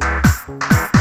Música